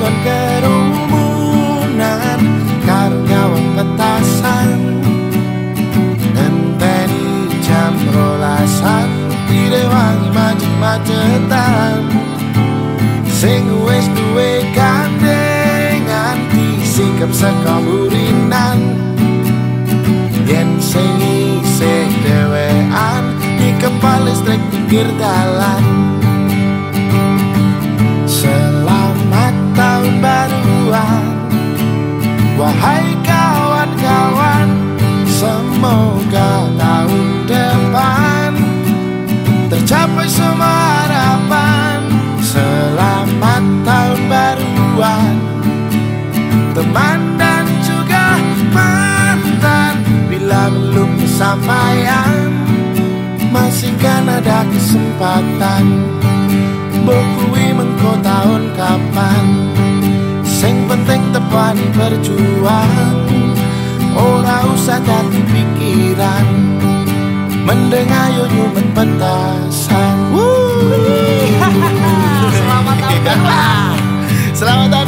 nggon kerumunan karo nyawang petasan. Ngenteni jam rolasan direwangi macet-macetan. Sing wis duwe gandengan disikap saka yen sing isih di kepal listrik pinggir dalan Wahai kawan-kawan Semoga tahun depan Tercapai semua harapan Selamat tahun baruan. Teman dan juga mantan Bila belum kesampaian Masih kan ada kesempatan. Bokui mengko tahun kapan Sing depan berjuang. Ora usah ganti pikiran. Mendeng ayo nyumet pentasan Selamat tahun Selamat tahun